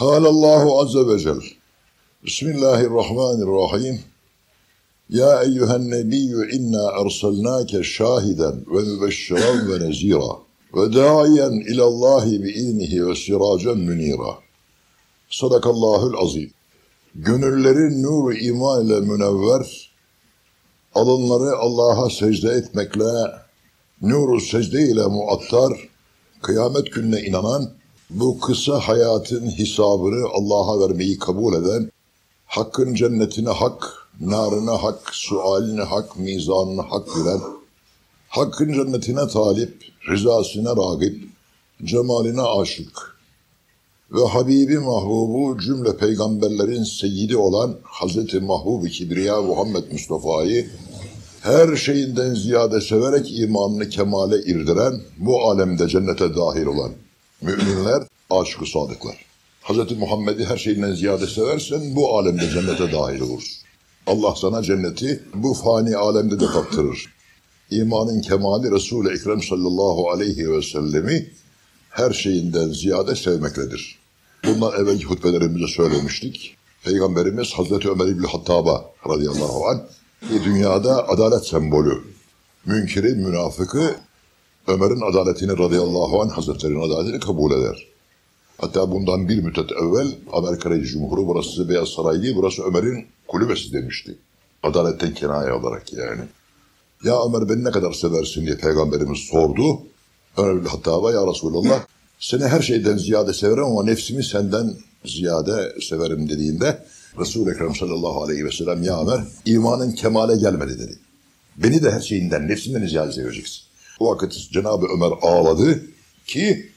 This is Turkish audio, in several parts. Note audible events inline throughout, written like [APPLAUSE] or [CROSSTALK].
قال الله عز وجل بسم الله الرحمن الرحيم يا أيها النبي إنا أرسلناك شاهدا ومبشرا ونذيرا وداعيا إلى الله بإذنه وسراجا منيرا صدق الله العظيم Gönülleri nur iman ile münevver, alınları Allah'a secde etmekle, nuru secde ile muattar, kıyamet gününe inanan, bu kısa hayatın hesabını Allah'a vermeyi kabul eden, hakkın cennetine hak, narına hak, sualine hak, mizanına hak bilen, hakkın cennetine talip, rızasına ragip, cemaline aşık ve Habibi Mahbubu cümle peygamberlerin seyyidi olan Hazreti Mahbub-i Kibriya Muhammed Mustafa'yı her şeyinden ziyade severek imanını kemale irdiren, bu alemde cennete dahil olan müminler, aşık sadıklar. Hz. Muhammed'i her şeyinden ziyade seversen bu alemde cennete dahil olursun. Allah sana cenneti bu fani alemde de tattırır. İmanın kemali Resul-i Ekrem sallallahu aleyhi ve sellemi her şeyinden ziyade sevmekledir. Bundan evvelki hutbelerimizde söylemiştik. Peygamberimiz Hazreti Ömer İbni Hattab'a radıyallahu anh dünyada adalet sembolü. Münkiri, münafıkı Ömer'in adaletini radıyallahu anh Hazretleri'nin adaletini kabul eder. Hatta bundan bir müddet evvel Amerika Reis Cumhuru burası Beyaz Saray değil, burası Ömer'in kulübesi demişti. Adaletten kenaye olarak yani. Ya Ömer beni ne kadar seversin diye Peygamberimiz sordu. Ömer hatta ya Resulallah seni her şeyden ziyade severim ama nefsimi senden ziyade severim dediğinde Resul-i Ekrem sallallahu aleyhi ve sellem ya Ömer imanın kemale gelmedi dedi. Beni de her şeyinden nefsimden ziyade seveceksin. O vakit Cenab-ı Ömer ağladı ki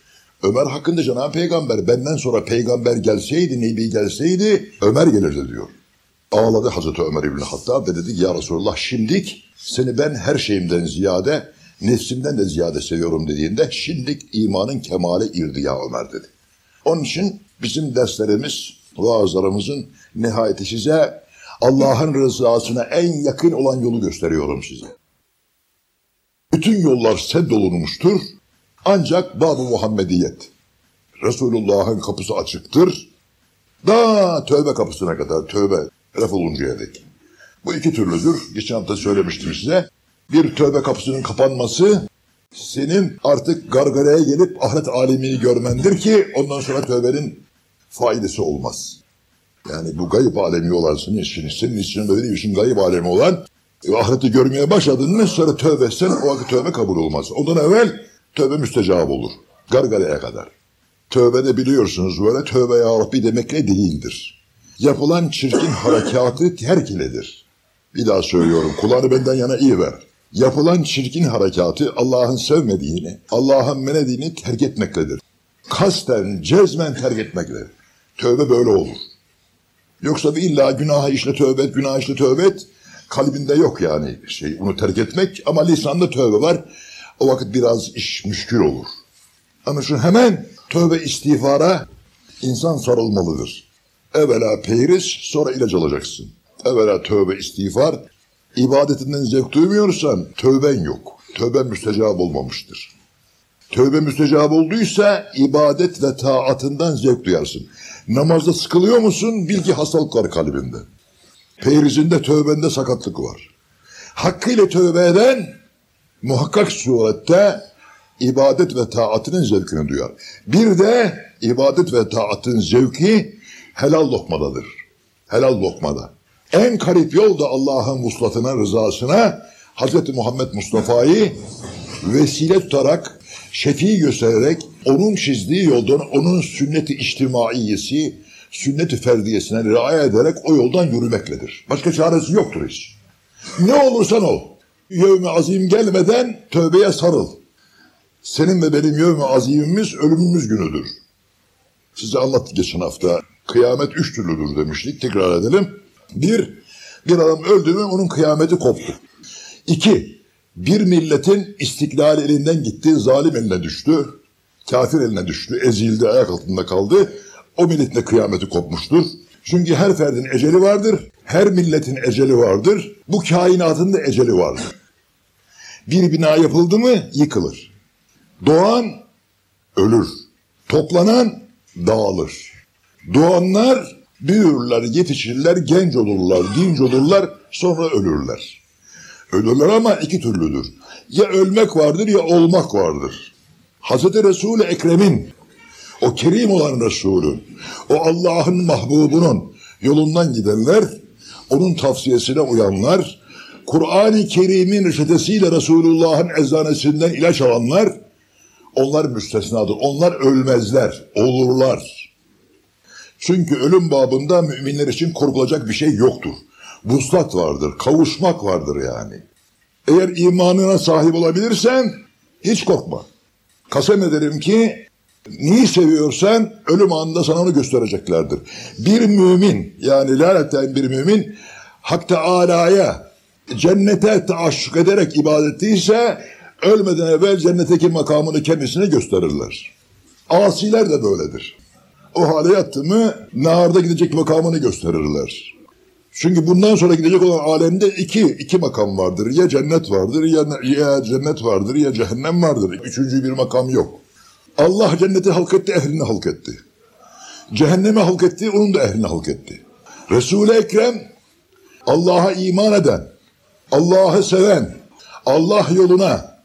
Ömer hakkında Cenab-ı Peygamber benden sonra peygamber gelseydi, nebi gelseydi Ömer gelirdi diyor. Ağladı Hazreti Ömer İbni Hattab ve dedi ya Resulullah şimdik seni ben her şeyimden ziyade nefsimden de ziyade seviyorum dediğinde şimdik imanın kemale irdi ya Ömer dedi. Onun için bizim derslerimiz, vaazlarımızın nihayeti size Allah'ın rızasına en yakın olan yolu gösteriyorum size. Bütün yollar seddolunmuştur. Ancak Bab-ı Muhammediyet. Resulullah'ın kapısı açıktır. Da tövbe kapısına kadar tövbe ref oluncaya dek. Bu iki türlüdür. Geçen hafta söylemiştim size. Bir tövbe kapısının kapanması senin artık gargaraya gelip ahiret alemini görmendir ki ondan sonra tövbenin faydası olmaz. Yani bu gayb alemi olan senin için, senin için böyle için gayb alemi olan ahireti görmeye başladın mı sonra tövbe etsen o vakit tövbe kabul olmaz. Ondan evvel tövbe müstecab olur. Gargaraya kadar. Tövbe de biliyorsunuz böyle tövbe ya Rabbi demekle değildir. Yapılan çirkin harekatı terk iledir. Bir daha söylüyorum kulağını benden yana iyi ver. Yapılan çirkin harekatı Allah'ın sevmediğini, Allah'ın menediğini terk etmektedir. Kasten, cezmen terk etmektedir. Tövbe böyle olur. Yoksa illa günah işle tövbe et, günah işle tövbe et. Kalbinde yok yani şey onu terk etmek ama lisanda tövbe var. O vakit biraz iş müşkül olur. Ama şu hemen tövbe istiğfara insan sarılmalıdır. Evvela peyriz sonra ilaç alacaksın. Evvela tövbe istiğfar. İbadetinden zevk duymuyorsan tövben yok. Tövben müstecab olmamıştır. Tövbe müstecab olduysa ibadet ve taatından zevk duyarsın. Namazda sıkılıyor musun? Bil ki hastalık var kalbinde. Peyrizinde tövbende sakatlık var. Hakkıyla tövbe eden muhakkak surette ibadet ve taatının zevkini duyar. Bir de ibadet ve taatın zevki helal lokmadadır. Helal lokmada. En karip yol da Allah'ın vuslatına, rızasına Hz. Muhammed Mustafa'yı vesile tutarak, şefi göstererek, onun çizdiği yoldan, onun sünnet-i içtimaiyesi, sünnet-i ferdiyesine riayet ederek o yoldan yürümekledir. Başka çaresi yoktur hiç. Ne olursan ol. Yevmi azim gelmeden tövbeye sarıl. Senin ve benim yevmi azimimiz ölümümüz günüdür. Size anlattık geçen hafta. Kıyamet üç türlüdür demiştik. Tekrar edelim. Bir, bir adam öldü mü onun kıyameti koptu. İki, bir milletin istiklal elinden gitti, zalim eline düştü, kafir eline düştü, ezildi, ayak altında kaldı. O milletin de kıyameti kopmuştur. Çünkü her ferdin eceli vardır, her milletin eceli vardır, bu kainatın da eceli vardır. Bir bina yapıldı mı yıkılır. Doğan ölür, toplanan dağılır. Doğanlar büyürler, yetişirler, genç olurlar, dinç olurlar, sonra ölürler. Ölürler ama iki türlüdür. Ya ölmek vardır ya olmak vardır. Hazreti Resul-i Ekrem'in, o kerim olan Resul'ün, o Allah'ın mahbubunun yolundan gidenler, onun tavsiyesine uyanlar, Kur'an-ı Kerim'in reçetesiyle Resulullah'ın eczanesinden ilaç alanlar, onlar müstesnadır. Onlar ölmezler, olurlar. Çünkü ölüm babında müminler için korkulacak bir şey yoktur. Vuslat vardır, kavuşmak vardır yani. Eğer imanına sahip olabilirsen hiç korkma. Kasem ederim ki neyi seviyorsan ölüm anında sana onu göstereceklerdir. Bir mümin yani laneten bir mümin Hak Teala'ya cennete taaşşuk ederek ibadet ettiyse ölmeden evvel cennetteki makamını kendisine gösterirler. Asiler de böyledir. O hale yattı mı narda gidecek makamını gösterirler. Çünkü bundan sonra gidecek olan alemde iki, iki makam vardır. Ya cennet vardır ya, ya cennet vardır ya cehennem vardır. Üçüncü bir makam yok. Allah cenneti halk etti, ehlini halk etti. Cehennemi halk etti, onun da ehlini halk etti. Resul-i Ekrem Allah'a iman eden, Allah'ı seven, Allah yoluna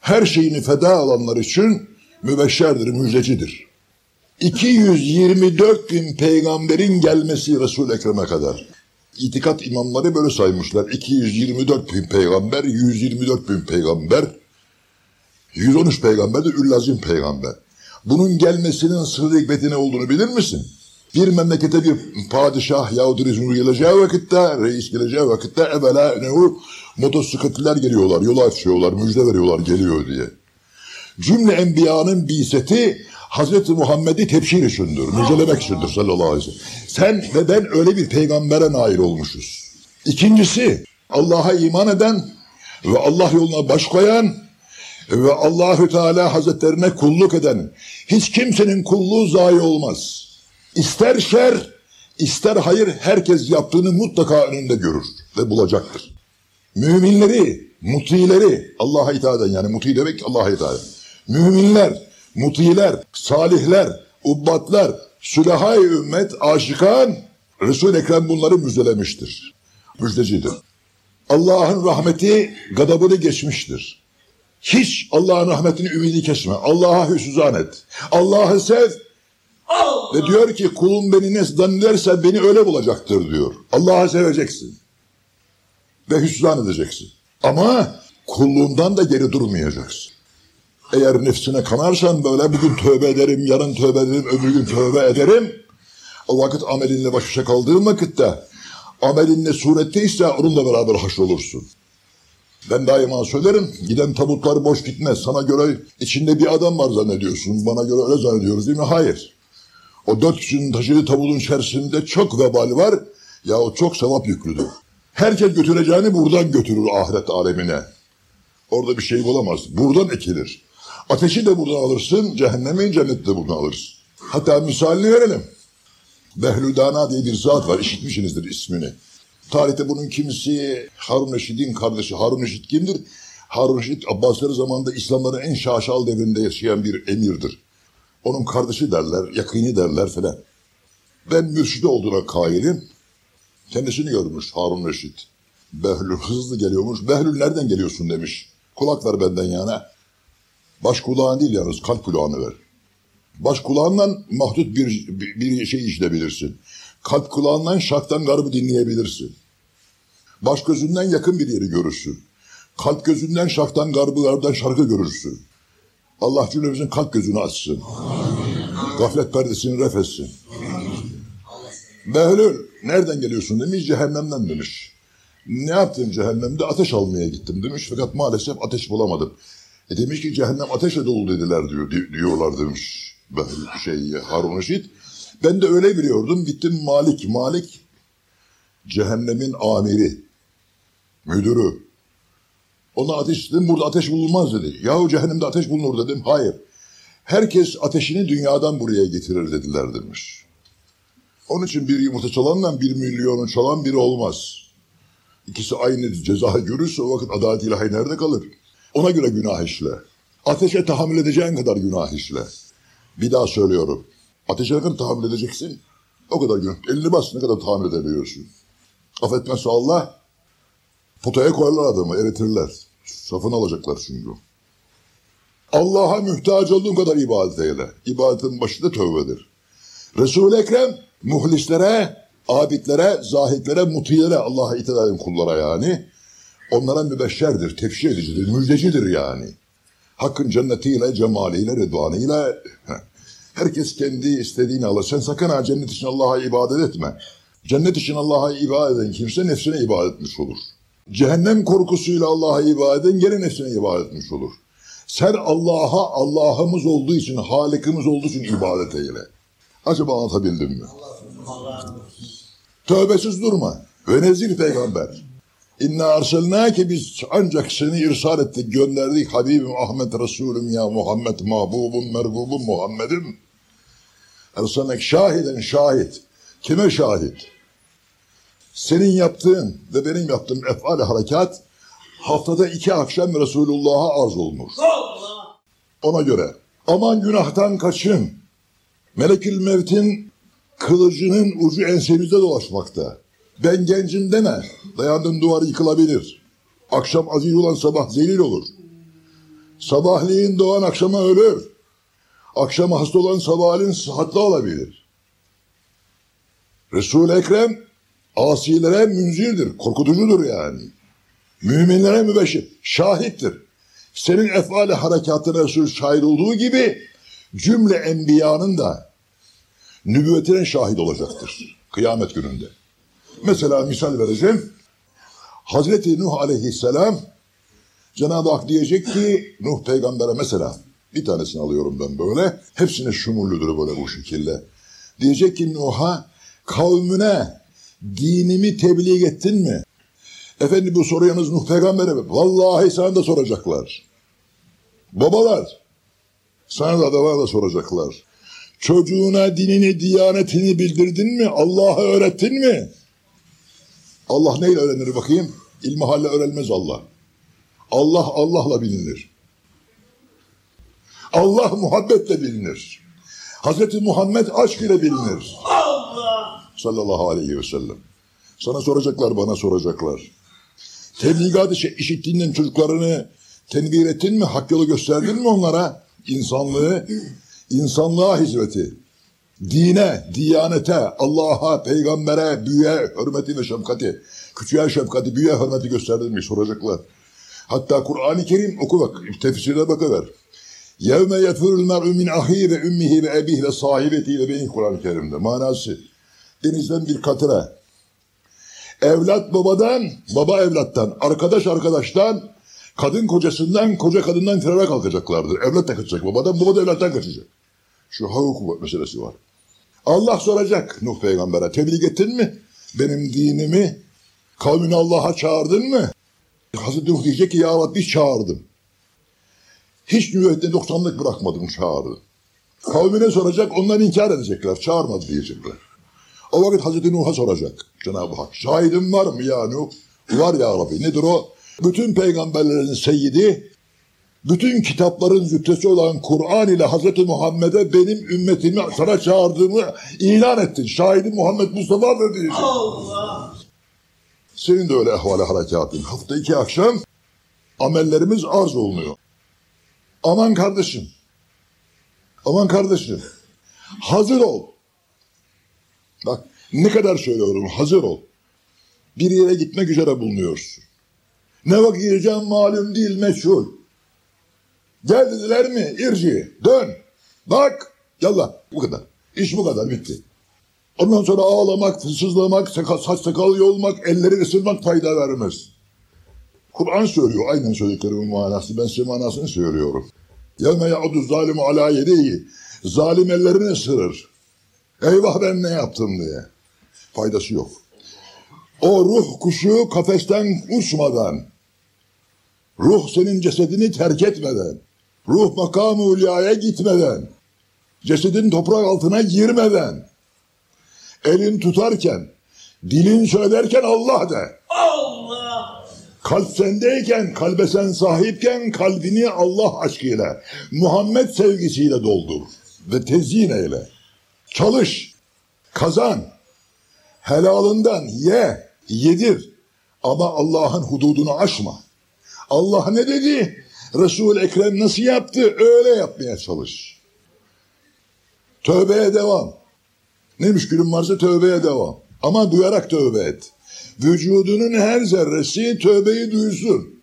her şeyini feda alanlar için mübeşşerdir, müjdecidir. 224 bin peygamberin gelmesi Resul-i Ekrem'e kadar. İtikat imamları böyle saymışlar. 224 bin peygamber, 124 bin peygamber, 113 peygamber de Üllazim peygamber. Bunun gelmesinin sırrı hikmeti olduğunu bilir misin? Bir memlekete bir padişah yahut rezunu geleceği vakitte, reis geleceği vakitte evvela nehu motosikletliler geliyorlar, yol açıyorlar, müjde veriyorlar geliyor diye. Cümle enbiyanın biseti Hazreti Muhammed'i tebşir içindir, müjdelemek içindir sallallahu aleyhi ve sellem. Sen ve ben öyle bir peygambere nail olmuşuz. İkincisi Allah'a iman eden ve Allah yoluna baş koyan ve Allahü Teala Hazretlerine kulluk eden hiç kimsenin kulluğu zayi olmaz. İster şer, ister hayır herkes yaptığını mutlaka önünde görür ve bulacaktır. Müminleri, mutileri, Allah'a itaat yani muti demek Allah'a itaat. Müminler, mutiler, salihler, ubbatlar, sülahay ümmet, aşıkan, Resul-i Ekrem bunları müjdelemiştir. Müjdecidir. Allah'ın rahmeti gadabını geçmiştir. Hiç Allah'ın rahmetini ümidi kesme. Allah'a hüsnüzan et. Allah'ı sev. Allah. Ve diyor ki kulum beni ne zannederse beni öyle bulacaktır diyor. Allah'ı seveceksin. Ve hüsran edeceksin. Ama kulluğundan da geri durmayacaksın. Eğer nefsine kanarsan böyle bugün tövbe ederim, yarın tövbe ederim, öbür gün tövbe ederim. O vakit amelinle baş başa kaldığın vakitte amelinle suretteyse onunla beraber haşrolursun. Ben daima söylerim, giden tabutlar boş gitmez. Sana göre içinde bir adam var zannediyorsun. Bana göre öyle zannediyoruz değil mi? Hayır. O dört kişinin taşıdığı tabutun içerisinde çok vebal var. Ya o çok sevap yüklüdür. Herkes götüreceğini buradan götürür ahiret alemine. Orada bir şey bulamaz. Buradan ekilir. Ateşi de buradan alırsın, cehennemi cenneti de buradan alırsın. Hatta misalini verelim. Behludana diye bir zat var, işitmişsinizdir ismini. Tarihte bunun kimisi Harun Reşid'in kardeşi. Harun Reşid kimdir? Harun Reşid Abbasiler zamanında İslamların en şaşal devrinde yaşayan bir emirdir. Onun kardeşi derler, yakını derler falan. Ben mürşidi olduğuna kailim. Kendisini görmüş Harun Reşid. Behlül hızlı geliyormuş. Behlül nereden geliyorsun demiş. Kulak ver benden yana. Baş kulağın değil yalnız kalp kulağını ver. Baş kulağından mahdut bir, bir şey işlebilirsin. Kalp kulağından şarktan garbı dinleyebilirsin. Baş gözünden yakın bir yeri görürsün. Kalp gözünden şarktan garbılardan şarkı görürsün. Allah cümlemizin kalp gözünü açsın. Amin. Gaflet perdesini ref etsin. Behlül nereden geliyorsun demiş cehennemden demiş. Ne yaptın cehennemde? Ateş almaya gittim demiş. Fakat maalesef ateş bulamadım. E demiş ki cehennem ateşle dolu dediler diyor, diyorlar demiş. Şey, Harun Reşit. Ben de öyle biliyordum. Gittim Malik. Malik cehennemin amiri, müdürü. Ona ateş dedim burada ateş bulunmaz dedi. Yahu cehennemde ateş bulunur dedim. Hayır. Herkes ateşini dünyadan buraya getirir dediler demiş. Onun için bir yumurta çalanla bir milyonu çalan biri olmaz. İkisi aynı ceza görürse o vakit adalet ilahi nerede kalır? Ona göre günah işle. Ateşe tahammül edeceğin kadar günah işle. Bir daha söylüyorum. Ateşe ne kadar tahammül edeceksin? O kadar günah. Elini bas ne kadar tamir edebiliyorsun. Affetmezse Allah potaya koyarlar adamı, eritirler. Safını alacaklar çünkü. Allah'a muhtaç olduğun kadar ibadet eyle. İbadetin başı da tövbedir. Resul-i Ekrem muhlislere, abidlere, zahitlere, mutilere, Allah'a itaat kullara yani onlara mübeşşerdir, tefşir edicidir, müjdecidir yani. Hakkın cennetiyle, cemaliyle, rıdvanıyla heh. Herkes kendi istediğini alır. Sen sakın ha cennet için Allah'a ibadet etme. Cennet için Allah'a ibadet eden kimse nefsine ibadet etmiş olur. Cehennem korkusuyla Allah'a ibadet eden gene nefsine ibadet etmiş olur. Sen Allah'a Allah'ımız olduğu için, Halikimiz olduğu için ibadet eyle. Acaba anlatabildim mi? Tövbesiz durma. Ve nezir peygamber. İnna arselnâke biz ancak seni irsal ettik, gönderdik Habibim Ahmet Resulüm ya Muhammed mahbubum mergubum Muhammed'im. Erselnek şahiden şahit. Kime şahit? Senin yaptığın ve benim yaptığım efal harekat haftada iki akşam Resulullah'a arz olunur. Ona göre aman günahtan kaçın. Melekül Mevt'in kılıcının ucu ensemizde dolaşmakta. Ben gencim deme. Dayandığın duvar yıkılabilir. Akşam aziz olan sabah zelil olur. Sabahleyin doğan akşama ölür. Akşam hasta olan sabahleyin sıhhatli olabilir. Resul-i Ekrem asilere münzirdir, korkutucudur yani. Müminlere mübeşşir, şahittir. Senin efali harekatına Resul şahit olduğu gibi cümle enbiyanın da nübüvvetine şahit olacaktır kıyamet gününde. Mesela misal vereceğim. Hazreti Nuh aleyhisselam Cenab-ı Hak diyecek ki Nuh peygambere mesela bir tanesini alıyorum ben böyle. Hepsine şumullüdür böyle bu şekilde. Diyecek ki Nuh'a kavmine dinimi tebliğ ettin mi? Efendim bu soru yalnız Nuh peygambere mi? Vallahi sana da soracaklar. Babalar sana da adalar da soracaklar. Çocuğuna dinini, diyanetini bildirdin mi? Allah'ı öğrettin mi? Allah neyle öğrenir bakayım? İlmihalle öğrenmez Allah. Allah Allah'la bilinir. Allah muhabbetle bilinir. Hazreti Muhammed aşk ile bilinir. Allah! Sallallahu aleyhi ve sellem. Sana soracaklar, bana soracaklar. Tebligat işi- işittiğinden çocuklarını tenbih ettin mi? Hak yolu gösterdin mi onlara? İnsanlığı, insanlığa hizmeti. Dine, diyanete, Allah'a, peygambere, büyüye hürmeti ve şefkati. Küçüğe şefkati, büyüye hürmeti gösterdin mi? Soracaklar. Hatta Kur'an-ı Kerim oku bak, tefsirine bakıver. Yevme yefürül mer'ü min ahi ve ümmihi ve ebihi ve sahibeti ve beyin Kur'an-ı Kerim'de. Manası. Denizden bir katıra. Evlat babadan, baba evlattan, arkadaş arkadaştan, kadın kocasından, koca kadından firara kalkacaklardır. Evlat da kaçacak babadan, baba da evlattan kaçacak. Şu hukuk meselesi var. Allah soracak Nuh peygambere, tebliğ ettin mi? Benim dinimi, kavmini Allah'a çağırdın mı? Hazreti Nuh diyecek ki ya Rabbi çağırdım. Hiç nübüvvette doksanlık bırakmadım çağırdı. Kavmine soracak, onlar inkar edecekler, çağırmadı diyecekler. O vakit Hazreti Nuh'a soracak Cenab-ı Hak. Şahidin var mı ya Nuh? Var ya Rabbi. Nedir o? Bütün peygamberlerin seyyidi, bütün kitapların züttesi olan Kur'an ile Hazreti Muhammed'e benim ümmetimi sana çağırdığımı ilan ettin. Şahidim Muhammed Mustafa'dır diyecek. Allah! Senin de öyle ehvali harekatın. Hafta iki akşam amellerimiz arz olunuyor. Aman kardeşim. Aman kardeşim. Hazır ol. Bak ne kadar söylüyorum hazır ol. Bir yere gitmek üzere bulunuyorsun. Ne vakit gideceğim malum değil meşhur. Gel dediler mi irci dön. Bak yallah bu kadar. İş bu kadar bitti. Ondan sonra ağlamak, sızlamak, sakal, saç sakal yolmak, elleri ısırmak fayda vermez. Kur'an söylüyor aynen söylediklerimin manası. Ben size manasını söylüyorum. Yevme ya'udu zalimu ala yedeyi. Zalim ellerini ısırır. Eyvah ben ne yaptım diye. Faydası yok. O ruh kuşu kafesten uçmadan, ruh senin cesedini terk etmeden, ruh makamı ulyaya gitmeden, cesedin toprak altına girmeden, elin tutarken, dilin söylerken Allah de. Allah! Kalp sendeyken, kalbe sen sahipken kalbini Allah aşkıyla, Muhammed sevgisiyle doldur ve tezyin eyle. Çalış. Kazan. Helalından ye, yedir. Ama Allah'ın hududunu aşma. Allah ne dedi? resul Ekrem nasıl yaptı? Öyle yapmaya çalış. Tövbeye devam. Ne müşkülün varsa tövbeye devam. Ama duyarak tövbe et. Vücudunun her zerresi tövbeyi duysun.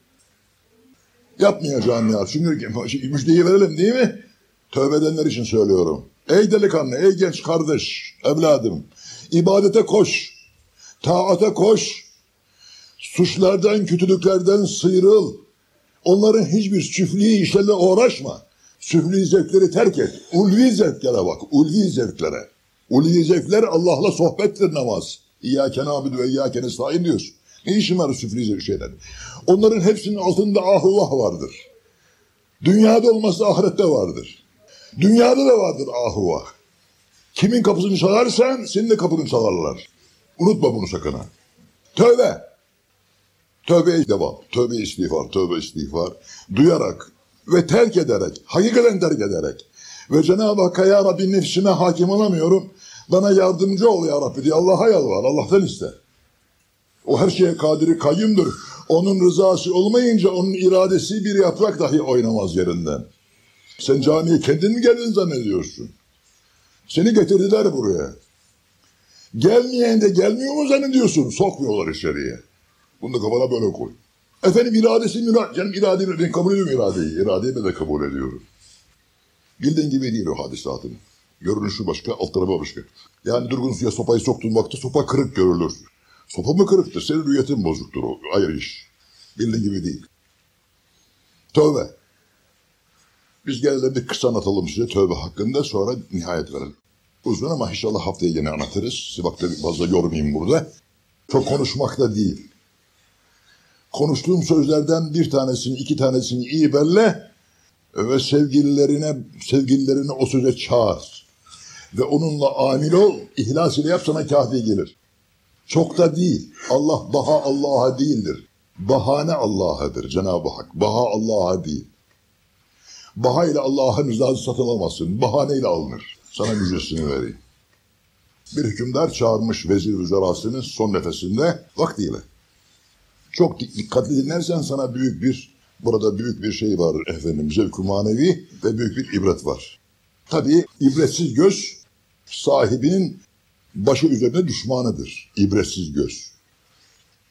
Yapmayacağım ya. Çünkü [LAUGHS] müjdeyi verelim değil mi? Tövbe edenler için söylüyorum. Ey delikanlı, ey genç kardeş, evladım. ibadete koş. Taata koş. Suçlardan, kötülüklerden sıyrıl. Onların hiçbir süfli işlerle uğraşma. Süfli zevkleri terk et. Ulvi zevklere bak. Ulvi zevklere. Ulvi zevkler Allah'la sohbettir namaz. İyyâke nâbidu ve iyyâke nestaîn diyorsun. Ne işin var süfli zevk şeyler? Onların hepsinin altında ahuvah vardır. Dünyada olmazsa ahirette vardır. Dünyada da vardır ahuvah. Kimin kapısını çalarsan senin de kapını çalarlar. Unutma bunu sakın ha. Tövbe. Tövbe devam. Tövbe istiğfar, tövbe istiğfar. Duyarak ve terk ederek, hakikaten terk ederek. Ve Cenab-ı Hakk'a ya Rabbi nefsime hakim olamıyorum. Bana yardımcı ol ya Rabbi diye Allah'a yalvar. Allah'tan iste. O her şeye kadiri kayyumdur. Onun rızası olmayınca onun iradesi bir yaprak dahi oynamaz yerinden. Sen camiye kendin mi geldin zannediyorsun? Seni getirdiler buraya. Gelmeyen de gelmiyor mu zannediyorsun? Sokmuyorlar içeriye. Bunu da kafana böyle koy. Efendim iradesi mürad. Canım iradeyi ben kabul ediyorum iradeyi. İradeyi ben de kabul ediyorum. Bildiğin gibi değil o hadisatın. Görünüşü başka, alt tarafı başka. Yani durgun suya sopayı soktuğun vakti sopa kırık görülür. Sopa mı kırıktır? Senin rüyetin bozuktur o. Ayrı iş. Bildiğin gibi değil. Tövbe. Biz gelelim bir kısa anlatalım size tövbe hakkında sonra nihayet verelim. Uzun ama inşallah haftaya yine anlatırız. Sizi vakti fazla yormayayım burada. Çok konuşmak da değil. Konuştuğum sözlerden bir tanesini, iki tanesini iyi belle ve sevgililerine, sevgililerini o söze çağır. Ve onunla amil ol, ihlas ile yap sana kafi gelir. Çok da değil. Allah baha Allah'a değildir. Bahane Allah'adır Cenab-ı Hak. Baha Allah'a değil. Baha ile Allah'ın rızası satın alamazsın. Bahaneyle alınır. Sana müjdesini vereyim. Bir hükümdar çağırmış vezir vizarasının son nefesinde vaktiyle. Çok dikkatli dinlersen sana büyük bir, burada büyük bir şey var efendim, zevk manevi ve büyük bir ibret var. Tabii ibretsiz göz sahibinin başı üzerine düşmanıdır. İbretsiz göz.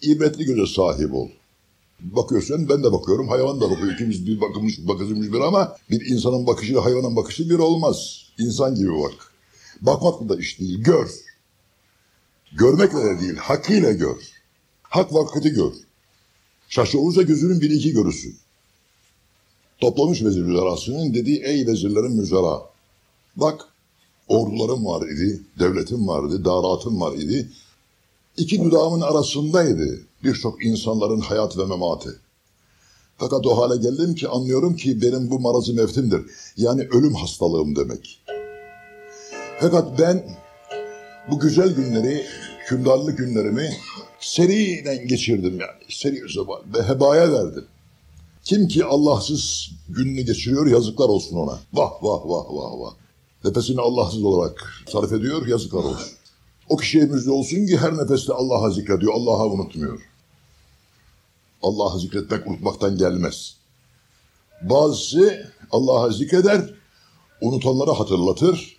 İbretli göze sahip ol. Bakıyorsun ben de bakıyorum hayvan da bakıyor. İkimiz bir bakılmış bakılmış bir ama bir insanın bakışı hayvanın bakışı bir olmaz. İnsan gibi bak. Bakmak da iş değil. Gör. Görmekle de değil. Hakkıyla gör. Hak vakti gör. Şaşı olursa gözünün bir iki görürsün. Toplamış vezir müzerasının dediği ey vezirlerin müzera. Bak ordularım var idi, devletim vardı, daratım var idi. İki dudağımın arasındaydı birçok insanların hayat ve mematı. Fakat o hale geldim ki anlıyorum ki benim bu marazı mevtimdir. Yani ölüm hastalığım demek. Fakat ben bu güzel günleri, hükümdarlık günlerimi seriden geçirdim yani. Seri ve hebaya verdim. Kim ki Allahsız gününü geçiriyor yazıklar olsun ona. Vah vah vah vah vah. Nefesini Allahsız olarak sarf ediyor yazıklar olsun. O kişiye müjde olsun ki her nefeste Allah'a zikrediyor, Allah'a unutmuyor. Allah'ı zikretmek unutmaktan gelmez. Bazısı Allah'a zikreder, unutanlara hatırlatır.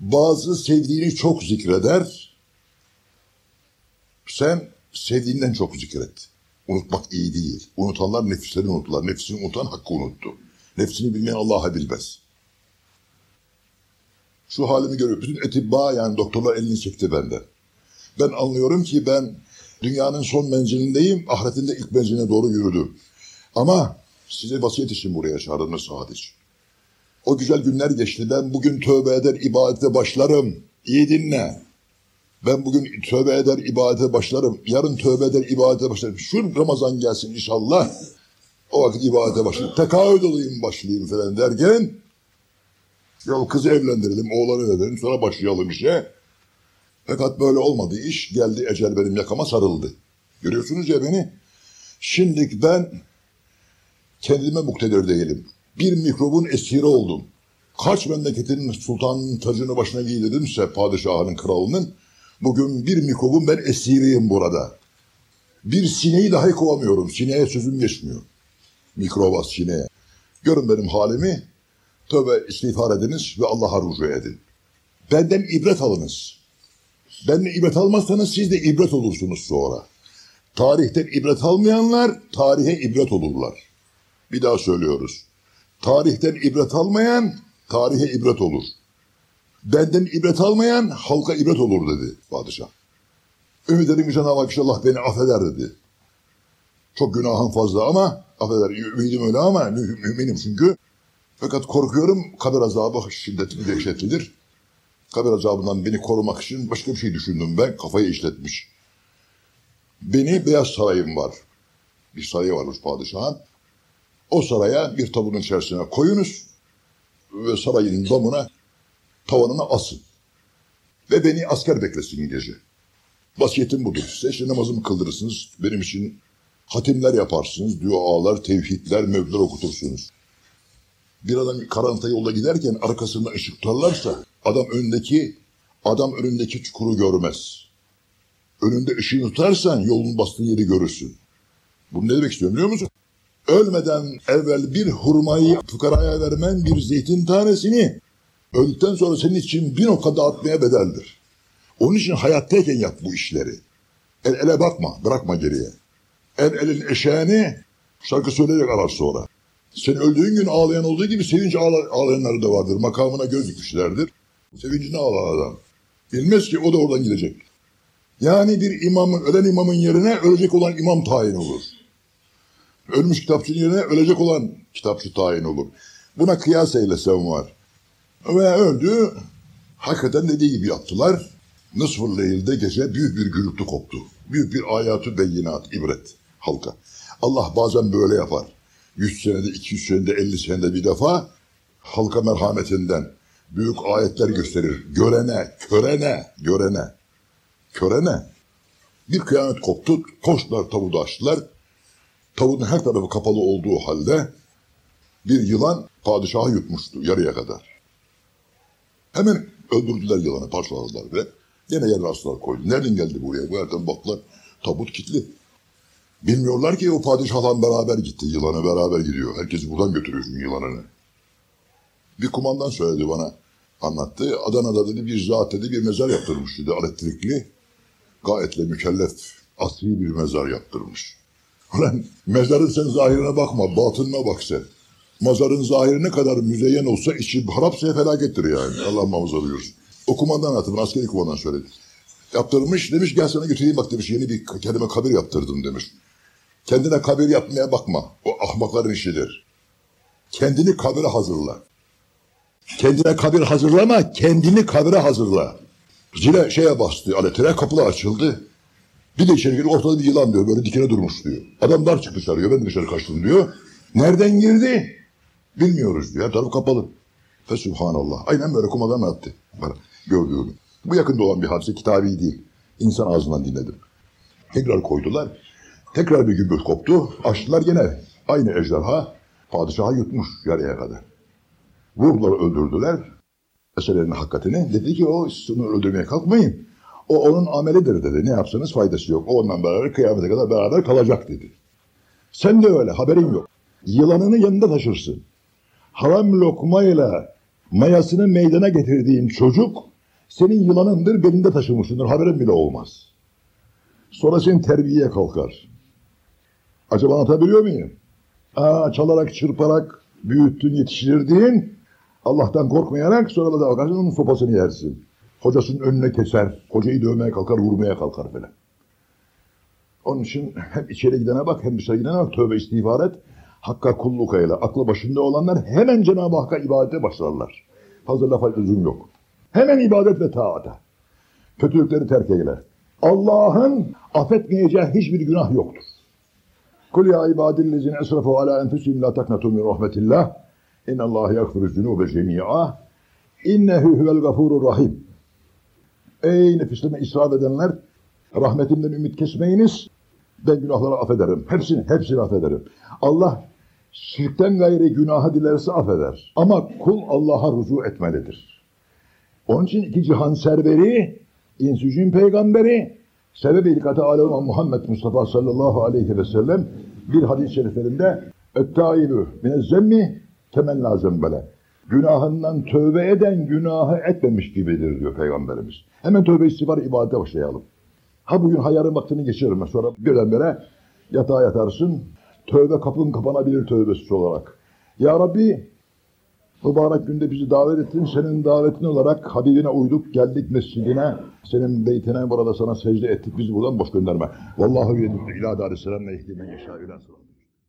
Bazı sevdiğini çok zikreder. Sen sevdiğinden çok zikret. Unutmak iyi değil. Unutanlar nefislerini unuttular. Nefsini unutan hakkı unuttu. Nefsini bilmeyen Allah'a bilmez. Şu halimi görüyor. Bütün etibba yani doktorlar elini çekti benden. Ben anlıyorum ki ben dünyanın son menzilindeyim. Ahiretinde ilk menziline doğru yürüdüm. Ama size vasiyet için buraya çağrılmış sadece. O güzel günler geçti. Ben bugün tövbe eder ibadete başlarım. İyi dinle. Ben bugün tövbe eder ibadete başlarım. Yarın tövbe eder ibadete başlarım. Şu Ramazan gelsin inşallah. O vakit ibadete başlarım. Tekahüt olayım başlayayım falan derken ya kızı evlendirelim, oğlanı evlendirelim sonra başlayalım işe. Fakat böyle olmadı iş. Geldi ecel benim yakama sarıldı. Görüyorsunuz ya beni. Şimdi ben kendime muktedir değilim. Bir mikrobun esiri oldum. kaç memleketin sultanın tacını başına giydirdimse padişahının kralının bugün bir mikrobun ben esiriyim burada. Bir sineği dahi kovamıyorum. Sineğe sözüm geçmiyor. Mikrobas sineğe. Görün benim halimi. Tövbe istiğfar ediniz ve Allah'a rücu edin. Benden ibret alınız. Benden ibret almazsanız siz de ibret olursunuz sonra. Tarihten ibret almayanlar tarihe ibret olurlar. Bir daha söylüyoruz. Tarihten ibret almayan tarihe ibret olur. Benden ibret almayan halka ibret olur dedi padişah. Ümit ederim Cenab-ı Hak inşallah beni affeder dedi. Çok günahım fazla ama affeder. Ümidim öyle ama mü- müminim çünkü. Fakat korkuyorum kabir azabı şiddetli dehşetlidir. Kabir azabından beni korumak için başka bir şey düşündüm ben. Kafayı işletmiş. Beni Beyaz Sarayım var. Bir sarayı varmış padişahın. O saraya bir tabunun içerisine koyunuz ve sarayın damına tavanına asın. Ve beni asker beklesin gece. Vasiyetim budur. Size işte namazımı kıldırırsınız. Benim için hatimler yaparsınız. Dualar, tevhidler, mevzular okutursunuz. Bir adam karanlıkta yolda giderken arkasında ışık tutarlarsa adam önündeki adam önündeki çukuru görmez. Önünde ışığı tutarsan yolun bastığı yeri görürsün. Bunu ne demek istiyorum biliyor musun? Ölmeden evvel bir hurmayı fukaraya vermen bir zeytin tanesini öldükten sonra senin için bir noka dağıtmaya bedeldir. Onun için hayattayken yap bu işleri. El ele bakma, bırakma geriye. El elin eşeğini şarkı söyleyerek arar sonra. Sen öldüğün gün ağlayan olduğu gibi sevinç ağla- ağlayanları da vardır. Makamına göz dikmişlerdir. Sevincini ağlar adam. Bilmez ki o da oradan gidecek. Yani bir imamın, ölen imamın yerine ölecek olan imam tayin olur. Ölmüş kitapçının yerine ölecek olan kitapçı tayin olur. Buna kıyas eylesem var. Ve öldü. Hakikaten dediği gibi yaptılar. Nısfır Leyl'de gece büyük bir gürültü koptu. Büyük bir ayatü beyinat, ibret halka. Allah bazen böyle yapar. 100 senede, 200 senede, 50 senede bir defa halka merhametinden büyük ayetler gösterir. Görene, körene, görene, körene. Bir kıyamet koptu. Koştular tavuğu açtılar. Tavuğun her tarafı kapalı olduğu halde bir yılan padişahı yutmuştu yarıya kadar. Hemen öldürdüler yılanı, parçaladılar bile. Yine yerine astılar koydu. Nereden geldi buraya? Bu yerden baktılar. Tabut kilitli. Bilmiyorlar ki o padişahla beraber gitti. Yılanı beraber gidiyor. Herkesi buradan götürüyorsun yılanını. Bir kumandan söyledi bana. Anlattı. Adana'da dedi bir zat dedi bir mezar yaptırmış dedi. Elektrikli. Gayetle mükellef. Asri bir mezar yaptırmış. Ulan mezarın sen zahirine bakma. Batınına bak sen. Mazarın zahiri ne kadar müzeyyen olsa içi harapsa felakettir yani. Allah muhafaza buyursun. O kumandan anlattı. Askeri kumandan söyledi. Yaptırmış. Demiş gel sana götüreyim bak demiş. Yeni bir kendime kabir yaptırdım demiş. Kendine kabir yapmaya bakma. O ahmakların işidir. Kendini kabire hazırla. Kendine kabir hazırlama, kendini kabire hazırla. Zile şeye bastı, aletine kapılar açıldı. Bir de içeri girdi, ortada bir yılan diyor, böyle dikine durmuş diyor. Adam dar çıktı dışarı diyor, ben dışarı kaçtım diyor. Nereden girdi? Bilmiyoruz diyor, her taraf kapalı. Fe subhanallah. Aynen böyle kumadan attı. Bana gördüğümü. Bu yakında olan bir hadise, kitabi değil. İnsan ağzından dinledim. Tekrar koydular. Tekrar bir gümbür koptu. Açtılar gene. Aynı ejderha padişahı yutmuş yarıya kadar. Vurdular öldürdüler. Meselenin hakikatini. Dedi ki o onu öldürmeye kalkmayın. O onun amelidir dedi. Ne yapsanız faydası yok. O ondan beraber kıyamete kadar beraber kalacak dedi. Sen de öyle haberin yok. Yılanını yanında taşırsın. Haram lokmayla mayasını meydana getirdiğin çocuk senin yılanındır belinde taşımışsındır. Haberin bile olmaz. Sonra senin terbiyeye kalkar. Acaba anlatabiliyor muyum? Aa, çalarak, çırparak büyüttün, yetiştirdiğin Allah'tan korkmayarak sonra da bakarsın sopasını yersin. Hocasının önüne keser, hocayı dövmeye kalkar, vurmaya kalkar falan. Onun için hem içeri gidene bak hem dışarı gidene bak tövbe istiğfar et. Hakka kulluk eyle. Aklı başında olanlar hemen Cenab-ı Hakk'a ibadete başlarlar. Fazla lafa lüzum yok. Hemen ibadet ve taata. Kötülükleri terk eyle. Allah'ın affetmeyeceği hiçbir günah yoktur. Kul ya ibadillezine esrafu ala enfusihim la taknatu min rahmetillah. İnnallâhe yagfiru zunûbe cemî'a. İnnehu huvel gafurur rahim. Ey nefislerine israf edenler, rahmetimden ümit kesmeyiniz. Ben günahları affederim. Hepsini, hepsini affederim. Allah Şirkten gayri günahı dilerse affeder. Ama kul Allah'a rücu etmelidir. Onun için iki cihan serveri, insücün peygamberi, sebebi ilkati Muhammed Mustafa sallallahu aleyhi ve sellem bir hadis-i şeriflerinde Ettaibu minezzemmi kemen lazım böyle. Günahından tövbe eden günahı etmemiş gibidir diyor Peygamberimiz. Hemen tövbe istiğfar ibadete başlayalım. Ha bugün hayarın vaktini geçiririm. Sonra birdenbire yatağa yatarsın. Tövbe kapın kapanabilir tövbesiz olarak. Ya Rabbi mübarek günde bizi davet ettin. Senin davetin olarak Habibine uyduk. Geldik mescidine. Senin beytine burada sana secde ettik. Bizi buradan boş gönderme. Vallahu yedû ilâ dâri selamle ihdimen ilâ sırat.